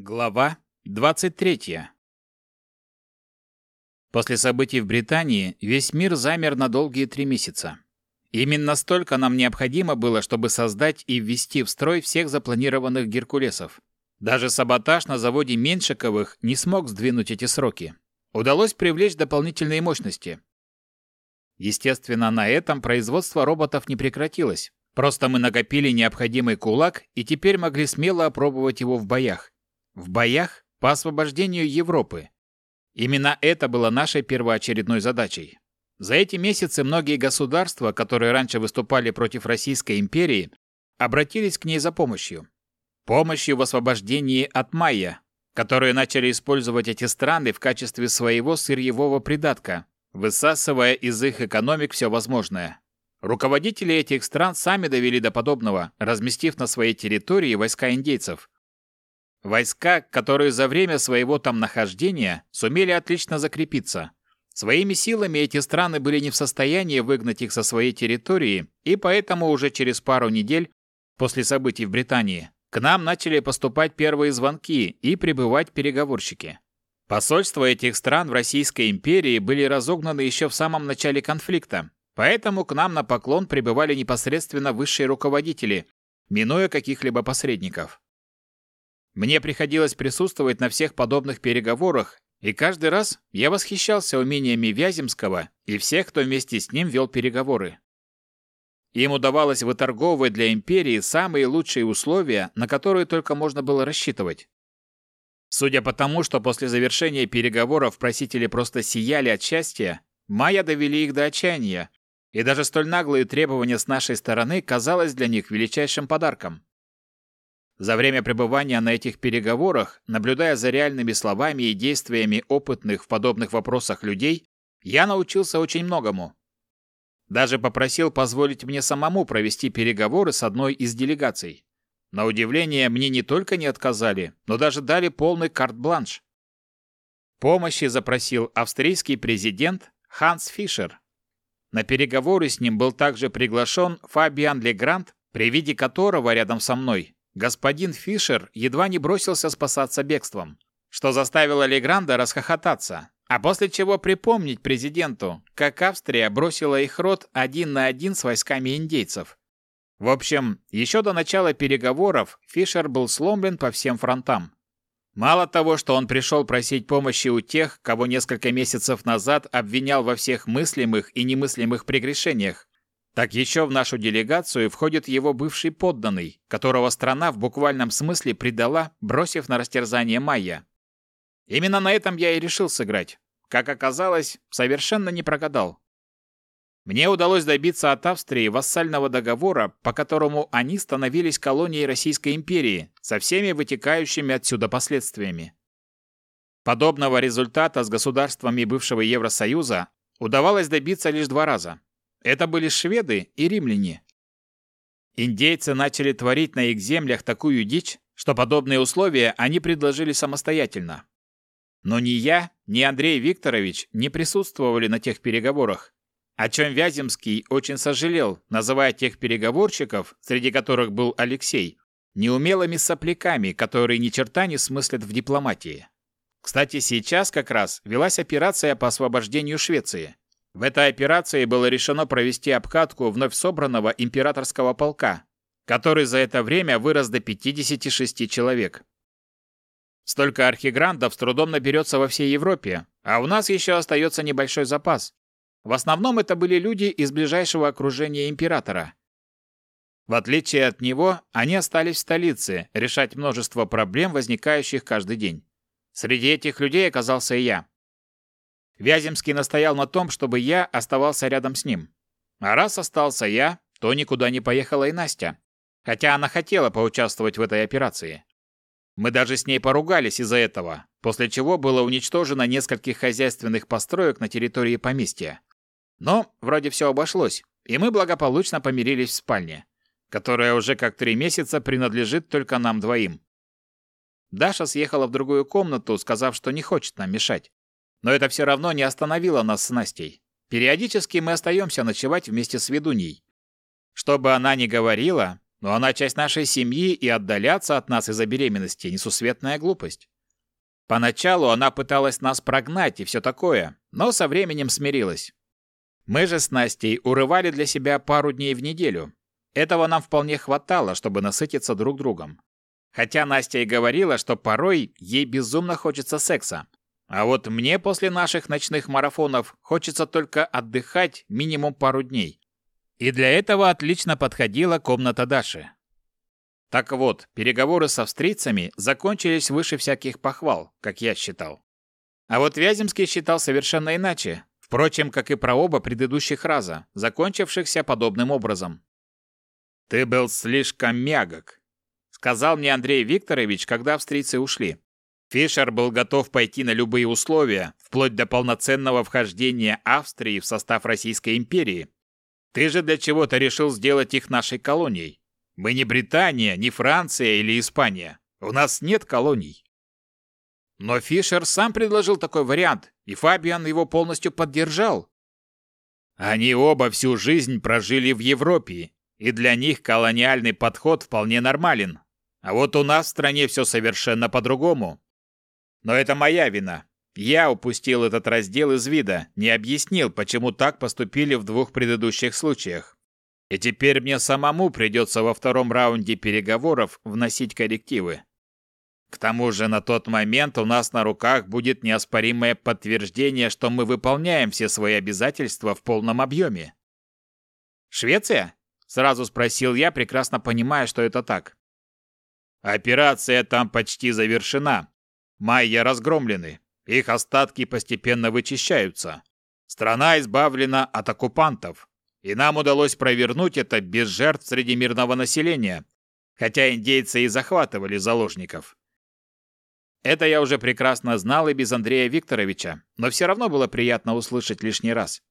Глава 23. После событий в Британии весь мир замер на долгие три месяца. Именно столько нам необходимо было, чтобы создать и ввести в строй всех запланированных Геркулесов. Даже саботаж на заводе Меньшиковых не смог сдвинуть эти сроки. Удалось привлечь дополнительные мощности. Естественно, на этом производство роботов не прекратилось. Просто мы накопили необходимый кулак и теперь могли смело опробовать его в боях. В боях по освобождению Европы. Именно это было нашей первоочередной задачей. За эти месяцы многие государства, которые раньше выступали против Российской империи, обратились к ней за помощью. Помощью в освобождении от майя, которые начали использовать эти страны в качестве своего сырьевого придатка, высасывая из их экономик все возможное. Руководители этих стран сами довели до подобного, разместив на своей территории войска индейцев, Войска, которые за время своего там нахождения сумели отлично закрепиться. Своими силами эти страны были не в состоянии выгнать их со своей территории, и поэтому уже через пару недель после событий в Британии к нам начали поступать первые звонки и прибывать переговорщики. Посольства этих стран в Российской империи были разогнаны еще в самом начале конфликта, поэтому к нам на поклон прибывали непосредственно высшие руководители, минуя каких-либо посредников. Мне приходилось присутствовать на всех подобных переговорах, и каждый раз я восхищался умениями Вяземского и всех, кто вместе с ним вел переговоры. Им удавалось выторговывать для империи самые лучшие условия, на которые только можно было рассчитывать. Судя по тому, что после завершения переговоров просители просто сияли от счастья, майя довели их до отчаяния, и даже столь наглые требования с нашей стороны казалось для них величайшим подарком. За время пребывания на этих переговорах, наблюдая за реальными словами и действиями опытных в подобных вопросах людей, я научился очень многому. Даже попросил позволить мне самому провести переговоры с одной из делегаций. На удивление, мне не только не отказали, но даже дали полный карт-бланш. Помощи запросил австрийский президент Ханс Фишер. На переговоры с ним был также приглашен Фабиан Легрант, при виде которого рядом со мной господин Фишер едва не бросился спасаться бегством, что заставило Легранда расхохотаться, а после чего припомнить президенту, как Австрия бросила их рот один на один с войсками индейцев. В общем, еще до начала переговоров Фишер был сломлен по всем фронтам. Мало того, что он пришел просить помощи у тех, кого несколько месяцев назад обвинял во всех мыслимых и немыслимых прегрешениях, так еще в нашу делегацию входит его бывший подданный, которого страна в буквальном смысле предала, бросив на растерзание Майя. Именно на этом я и решил сыграть. Как оказалось, совершенно не прогадал. Мне удалось добиться от Австрии вассального договора, по которому они становились колонией Российской империи со всеми вытекающими отсюда последствиями. Подобного результата с государствами бывшего Евросоюза удавалось добиться лишь два раза. Это были шведы и римляне. Индейцы начали творить на их землях такую дичь, что подобные условия они предложили самостоятельно. Но ни я, ни Андрей Викторович не присутствовали на тех переговорах, о чем Вяземский очень сожалел, называя тех переговорщиков, среди которых был Алексей, неумелыми сопляками, которые ни черта не смыслят в дипломатии. Кстати, сейчас как раз велась операция по освобождению Швеции. В этой операции было решено провести обкатку вновь собранного императорского полка, который за это время вырос до 56 человек. Столько архиграндов с трудом наберется во всей Европе, а у нас еще остается небольшой запас. В основном это были люди из ближайшего окружения императора. В отличие от него, они остались в столице, решать множество проблем, возникающих каждый день. Среди этих людей оказался и я. Вяземский настоял на том, чтобы я оставался рядом с ним. А раз остался я, то никуда не поехала и Настя. Хотя она хотела поучаствовать в этой операции. Мы даже с ней поругались из-за этого, после чего было уничтожено нескольких хозяйственных построек на территории поместья. Но вроде все обошлось, и мы благополучно помирились в спальне, которая уже как три месяца принадлежит только нам двоим. Даша съехала в другую комнату, сказав, что не хочет нам мешать. Но это все равно не остановило нас с Настей. Периодически мы остаемся ночевать вместе с ведуньей. Что бы она ни говорила, но она часть нашей семьи, и отдаляться от нас из-за беременности – несусветная глупость. Поначалу она пыталась нас прогнать и все такое, но со временем смирилась. Мы же с Настей урывали для себя пару дней в неделю. Этого нам вполне хватало, чтобы насытиться друг другом. Хотя Настя и говорила, что порой ей безумно хочется секса. А вот мне после наших ночных марафонов хочется только отдыхать минимум пару дней. И для этого отлично подходила комната Даши. Так вот, переговоры с австрийцами закончились выше всяких похвал, как я считал. А вот Вяземский считал совершенно иначе, впрочем, как и про оба предыдущих раза, закончившихся подобным образом. «Ты был слишком мягок», — сказал мне Андрей Викторович, когда австрийцы ушли. Фишер был готов пойти на любые условия, вплоть до полноценного вхождения Австрии в состав Российской империи. Ты же для чего-то решил сделать их нашей колонией. Мы не Британия, не Франция или Испания. У нас нет колоний. Но Фишер сам предложил такой вариант, и Фабиан его полностью поддержал. Они оба всю жизнь прожили в Европе, и для них колониальный подход вполне нормален. А вот у нас в стране все совершенно по-другому. Но это моя вина. Я упустил этот раздел из вида, не объяснил, почему так поступили в двух предыдущих случаях. И теперь мне самому придется во втором раунде переговоров вносить коррективы. К тому же на тот момент у нас на руках будет неоспоримое подтверждение, что мы выполняем все свои обязательства в полном объеме. «Швеция?» – сразу спросил я, прекрасно понимая, что это так. «Операция там почти завершена. Майя разгромлены. Их остатки постепенно вычищаются. Страна избавлена от оккупантов. И нам удалось провернуть это без жертв среди мирного населения, хотя индейцы и захватывали заложников. Это я уже прекрасно знал и без Андрея Викторовича, но все равно было приятно услышать лишний раз.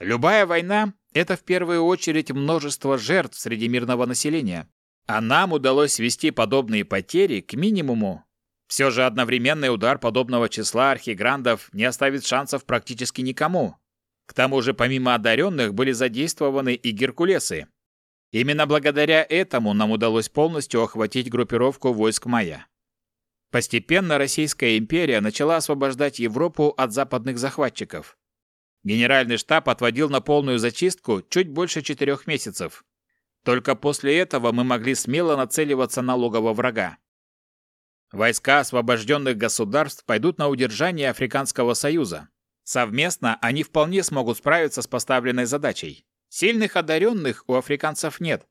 Любая война – это в первую очередь множество жертв среди мирного населения. А нам удалось свести подобные потери к минимуму. Все же одновременный удар подобного числа архиграндов не оставит шансов практически никому. К тому же помимо одаренных были задействованы и геркулесы. Именно благодаря этому нам удалось полностью охватить группировку войск Майя. Постепенно Российская империя начала освобождать Европу от западных захватчиков. Генеральный штаб отводил на полную зачистку чуть больше четырех месяцев. Только после этого мы могли смело нацеливаться на логово врага. Войска освобожденных государств пойдут на удержание Африканского Союза. Совместно они вполне смогут справиться с поставленной задачей. Сильных одаренных у африканцев нет,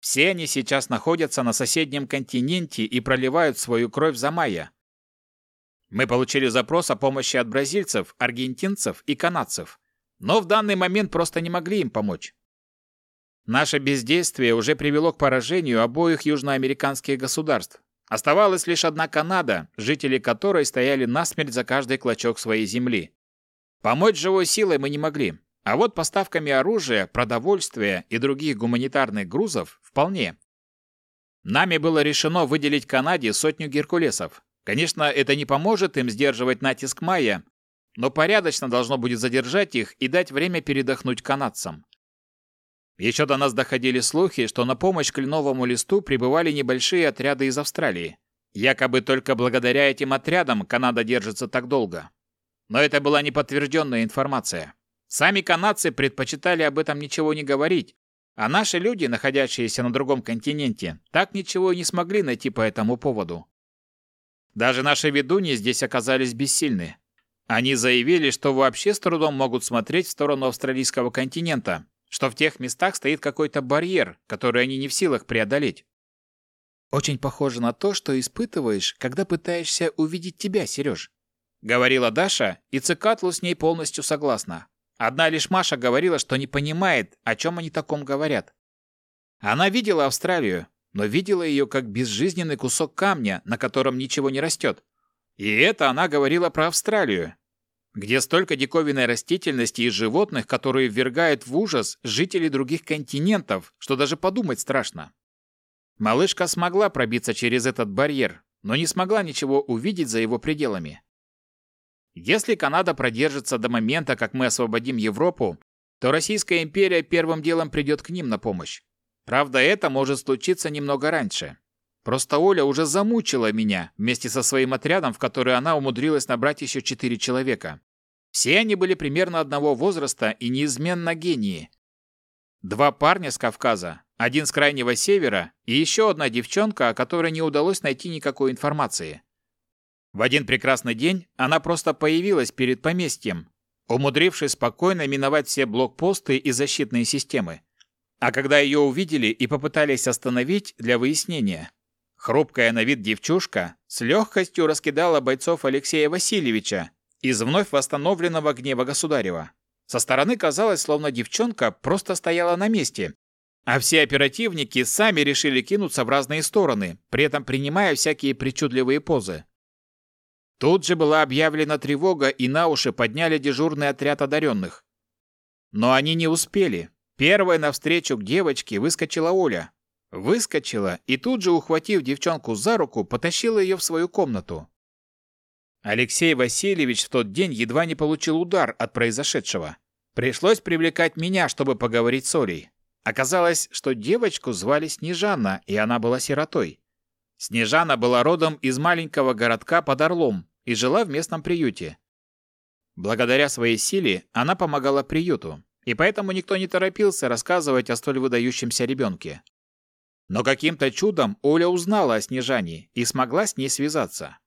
все они сейчас находятся на соседнем континенте и проливают свою кровь за майя. Мы получили запрос о помощи от бразильцев, аргентинцев и канадцев, но в данный момент просто не могли им помочь. Наше бездействие уже привело к поражению обоих южноамериканских государств. Оставалась лишь одна Канада, жители которой стояли насмерть за каждый клочок своей земли. Помочь живой силой мы не могли, а вот поставками оружия, продовольствия и других гуманитарных грузов вполне. Нами было решено выделить Канаде сотню геркулесов. Конечно, это не поможет им сдерживать натиск майя, но порядочно должно будет задержать их и дать время передохнуть канадцам. Еще до нас доходили слухи, что на помощь кленовому листу прибывали небольшие отряды из Австралии. Якобы только благодаря этим отрядам Канада держится так долго. Но это была неподтвержденная информация. Сами канадцы предпочитали об этом ничего не говорить, а наши люди, находящиеся на другом континенте, так ничего и не смогли найти по этому поводу. Даже наши ведуньи здесь оказались бессильны. Они заявили, что вообще с трудом могут смотреть в сторону австралийского континента, что в тех местах стоит какой-то барьер, который они не в силах преодолеть. «Очень похоже на то, что испытываешь, когда пытаешься увидеть тебя, Сереж», — говорила Даша, и Цикатлу с ней полностью согласна. Одна лишь Маша говорила, что не понимает, о чем они таком говорят. Она видела Австралию, но видела ее как безжизненный кусок камня, на котором ничего не растет. И это она говорила про Австралию, где столько диковинной растительности и животных, которые ввергают в ужас жителей других континентов, что даже подумать страшно. Малышка смогла пробиться через этот барьер, но не смогла ничего увидеть за его пределами. Если Канада продержится до момента, как мы освободим Европу, то Российская империя первым делом придет к ним на помощь. Правда, это может случиться немного раньше. Просто Оля уже замучила меня вместе со своим отрядом, в который она умудрилась набрать еще четыре человека. Все они были примерно одного возраста и неизменно гении. Два парня с Кавказа, один с крайнего севера и еще одна девчонка, о которой не удалось найти никакой информации. В один прекрасный день она просто появилась перед поместьем, умудрившись спокойно миновать все блокпосты и защитные системы. А когда ее увидели и попытались остановить для выяснения, хрупкая на вид девчушка с легкостью раскидала бойцов Алексея Васильевича из вновь восстановленного гнева государева. Со стороны казалось, словно девчонка просто стояла на месте, а все оперативники сами решили кинуться в разные стороны, при этом принимая всякие причудливые позы. Тут же была объявлена тревога, и на уши подняли дежурный отряд одаренных. Но они не успели. Первой навстречу к девочке выскочила Оля. Выскочила и тут же, ухватив девчонку за руку, потащила ее в свою комнату. Алексей Васильевич в тот день едва не получил удар от произошедшего. Пришлось привлекать меня, чтобы поговорить с Олей. Оказалось, что девочку звали Снежана, и она была сиротой. Снежана была родом из маленького городка под Орлом и жила в местном приюте. Благодаря своей силе она помогала приюту, и поэтому никто не торопился рассказывать о столь выдающемся ребенке. Но каким-то чудом Оля узнала о Снежане и смогла с ней связаться.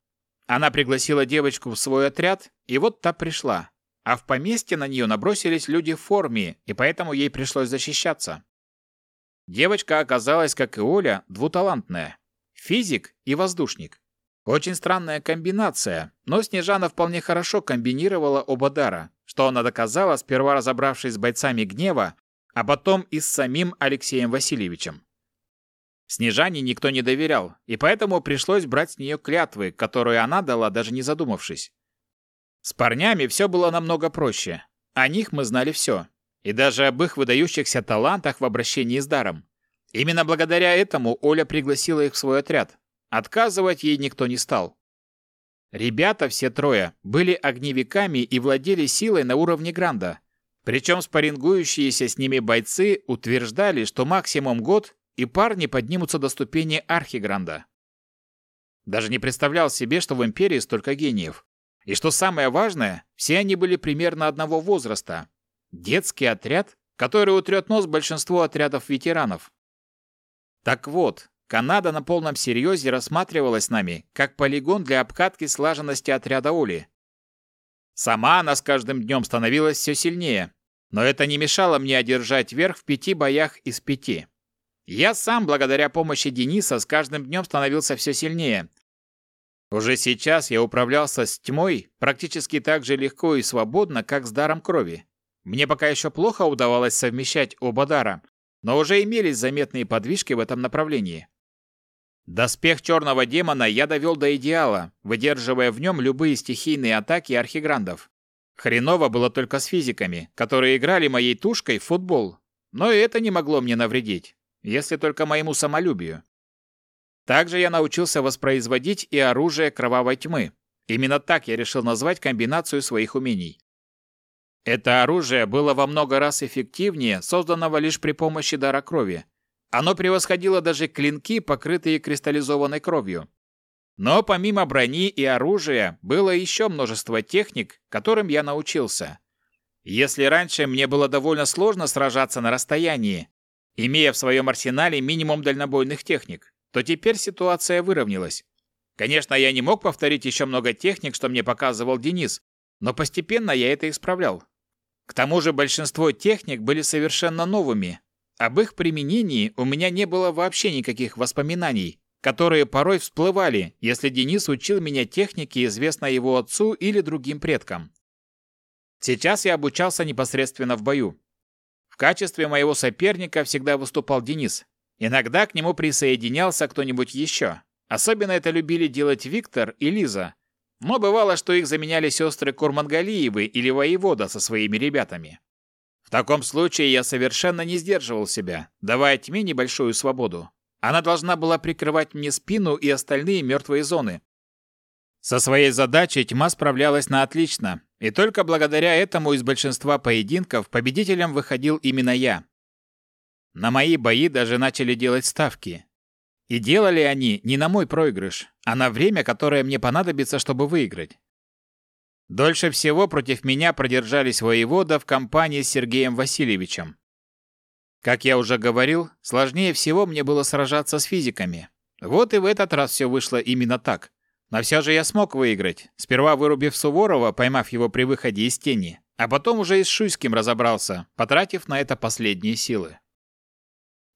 Она пригласила девочку в свой отряд, и вот та пришла. А в поместье на нее набросились люди в форме, и поэтому ей пришлось защищаться. Девочка оказалась, как и Оля, двуталантная. Физик и воздушник. Очень странная комбинация, но Снежана вполне хорошо комбинировала оба дара, что она доказала, сперва разобравшись с бойцами гнева, а потом и с самим Алексеем Васильевичем. Снежане никто не доверял, и поэтому пришлось брать с нее клятвы, которые она дала, даже не задумавшись. С парнями все было намного проще. О них мы знали все. И даже об их выдающихся талантах в обращении с даром. Именно благодаря этому Оля пригласила их в свой отряд. Отказывать ей никто не стал. Ребята, все трое, были огневиками и владели силой на уровне Гранда. Причем спаррингующиеся с ними бойцы утверждали, что максимум год, и парни поднимутся до ступени Архигранда. Даже не представлял себе, что в Империи столько гениев. И что самое важное, все они были примерно одного возраста. Детский отряд, который утрет нос большинству отрядов ветеранов. Так вот, Канада на полном серьезе рассматривалась нами как полигон для обкатки слаженности отряда Оли. Сама она с каждым днем становилась все сильнее, но это не мешало мне одержать верх в пяти боях из пяти. Я сам, благодаря помощи Дениса, с каждым днем становился все сильнее. Уже сейчас я управлялся с тьмой практически так же легко и свободно, как с даром крови. Мне пока еще плохо удавалось совмещать оба дара, но уже имелись заметные подвижки в этом направлении. Доспех черного демона я довел до идеала, выдерживая в нем любые стихийные атаки архиграндов. Хреново было только с физиками, которые играли моей тушкой в футбол, но и это не могло мне навредить, если только моему самолюбию. Также я научился воспроизводить и оружие кровавой тьмы. Именно так я решил назвать комбинацию своих умений. Это оружие было во много раз эффективнее созданного лишь при помощи дара крови. Оно превосходило даже клинки, покрытые кристаллизованной кровью. Но помимо брони и оружия было еще множество техник, которым я научился. Если раньше мне было довольно сложно сражаться на расстоянии, имея в своем арсенале минимум дальнобойных техник, то теперь ситуация выровнялась. Конечно, я не мог повторить еще много техник, что мне показывал Денис, но постепенно я это исправлял. К тому же большинство техник были совершенно новыми. Об их применении у меня не было вообще никаких воспоминаний, которые порой всплывали, если Денис учил меня технике, известной его отцу или другим предкам. Сейчас я обучался непосредственно в бою. Качестве моего соперника всегда выступал Денис. Иногда к нему присоединялся кто-нибудь еще. Особенно это любили делать Виктор и Лиза, но бывало, что их заменяли сестры Курмангалиевы или воевода со своими ребятами. В таком случае я совершенно не сдерживал себя, давая тьме небольшую свободу. Она должна была прикрывать мне спину и остальные мертвые зоны. Со своей задачей тьма справлялась на отлично, и только благодаря этому из большинства поединков победителем выходил именно я. На мои бои даже начали делать ставки. И делали они не на мой проигрыш, а на время, которое мне понадобится, чтобы выиграть. Дольше всего против меня продержались воевода в компании с Сергеем Васильевичем. Как я уже говорил, сложнее всего мне было сражаться с физиками. Вот и в этот раз все вышло именно так. Но все же я смог выиграть, сперва вырубив Суворова, поймав его при выходе из тени, а потом уже и с Шуйским разобрался, потратив на это последние силы.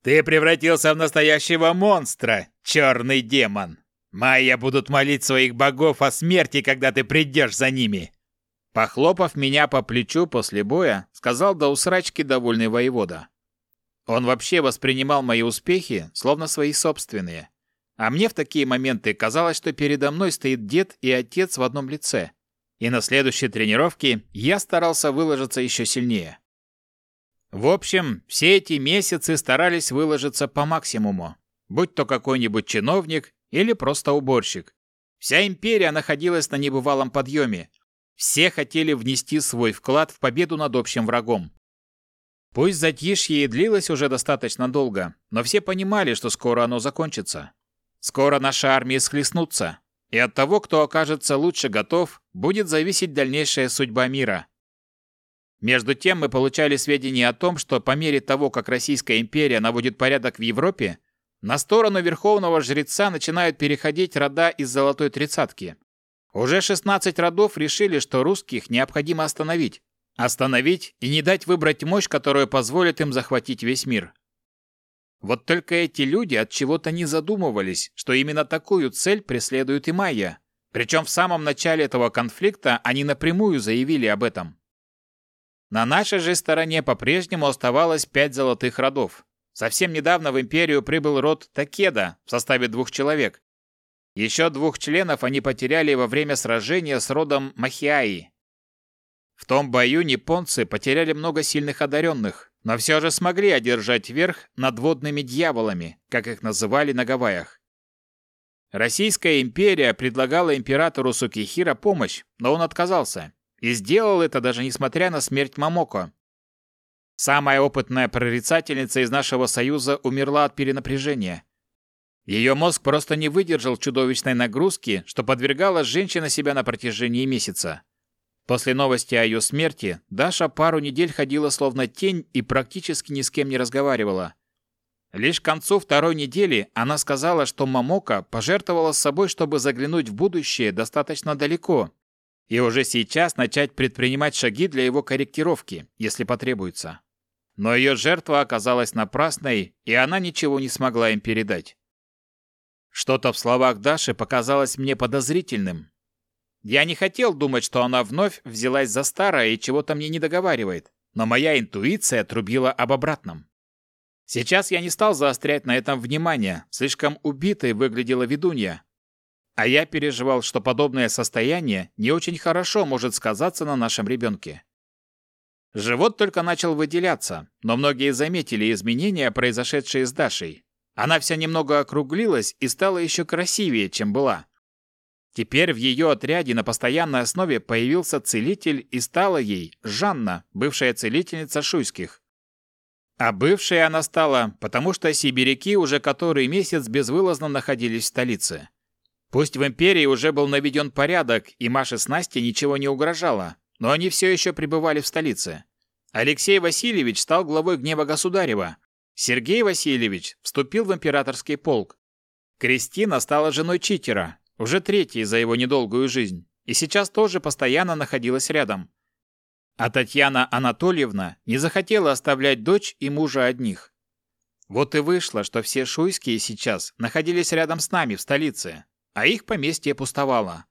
«Ты превратился в настоящего монстра, черный демон! Майя будут молить своих богов о смерти, когда ты придешь за ними!» Похлопав меня по плечу после боя, сказал до усрачки довольный воевода. Он вообще воспринимал мои успехи, словно свои собственные. А мне в такие моменты казалось, что передо мной стоит дед и отец в одном лице. И на следующей тренировке я старался выложиться еще сильнее. В общем, все эти месяцы старались выложиться по максимуму. Будь то какой-нибудь чиновник или просто уборщик. Вся империя находилась на небывалом подъеме. Все хотели внести свой вклад в победу над общим врагом. Пусть затишье и длилось уже достаточно долго, но все понимали, что скоро оно закончится. Скоро наши армии схлестнутся, и от того, кто окажется лучше готов, будет зависеть дальнейшая судьба мира. Между тем мы получали сведения о том, что по мере того, как Российская империя наводит порядок в Европе, на сторону верховного жреца начинают переходить рода из Золотой Тридцатки. Уже 16 родов решили, что русских необходимо остановить. Остановить и не дать выбрать мощь, которая позволит им захватить весь мир. Вот только эти люди от чего-то не задумывались, что именно такую цель преследует и Майя. Причем в самом начале этого конфликта они напрямую заявили об этом. На нашей же стороне по-прежнему оставалось пять золотых родов. Совсем недавно в империю прибыл род Такеда в составе двух человек. Еще двух членов они потеряли во время сражения с родом Махиаи. В том бою японцы потеряли много сильных одаренных, но все же смогли одержать верх над водными дьяволами, как их называли на Гавайях. Российская империя предлагала императору Сукихира помощь, но он отказался. И сделал это даже несмотря на смерть Мамоко. Самая опытная прорицательница из нашего союза умерла от перенапряжения. Ее мозг просто не выдержал чудовищной нагрузки, что подвергала женщина себя на протяжении месяца. После новости о ее смерти Даша пару недель ходила словно тень и практически ни с кем не разговаривала. Лишь к концу второй недели она сказала, что Мамока пожертвовала собой, чтобы заглянуть в будущее достаточно далеко, и уже сейчас начать предпринимать шаги для его корректировки, если потребуется. Но ее жертва оказалась напрасной, и она ничего не смогла им передать. Что-то в словах Даши показалось мне подозрительным, я не хотел думать, что она вновь взялась за старое и чего-то мне не договаривает, но моя интуиция трубила об обратном. Сейчас я не стал заострять на этом внимание, слишком убитой выглядела ведунья. А я переживал, что подобное состояние не очень хорошо может сказаться на нашем ребенке. Живот только начал выделяться, но многие заметили изменения, произошедшие с Дашей. Она вся немного округлилась и стала еще красивее, чем была. Теперь в ее отряде на постоянной основе появился целитель и стала ей Жанна, бывшая целительница Шуйских. А бывшей она стала, потому что сибиряки уже который месяц безвылазно находились в столице. Пусть в империи уже был наведен порядок, и Маше с Настей ничего не угрожало, но они все еще пребывали в столице. Алексей Васильевич стал главой гнева государева. Сергей Васильевич вступил в императорский полк. Кристина стала женой читера, уже третий за его недолгую жизнь, и сейчас тоже постоянно находилась рядом. А Татьяна Анатольевна не захотела оставлять дочь и мужа одних. Вот и вышло, что все шуйские сейчас находились рядом с нами в столице, а их поместье пустовало.